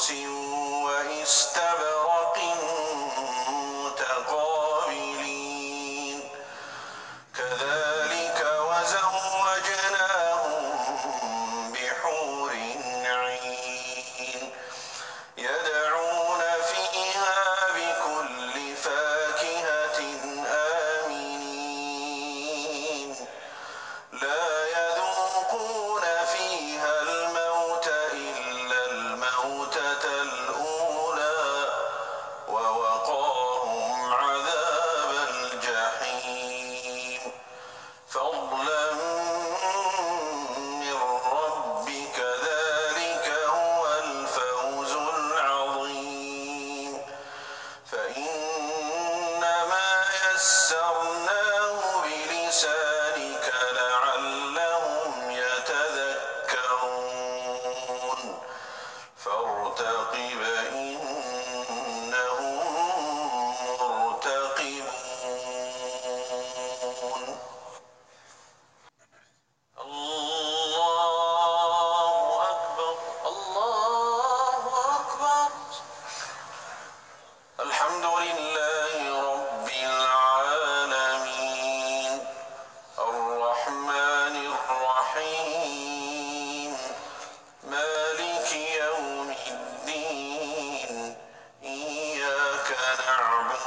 خمس واستبرق متقابلين. كذلك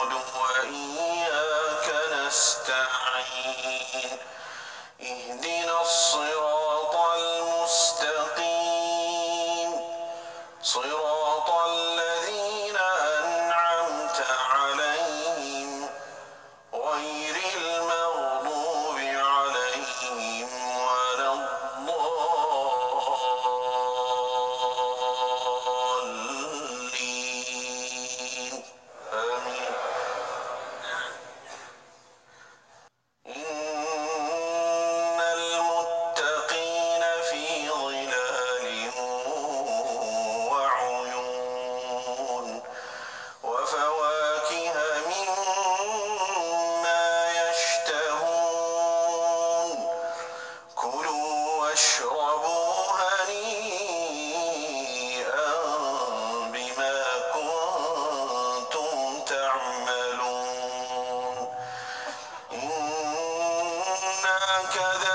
Ô, đúng rồi. Ừ. هناك ذا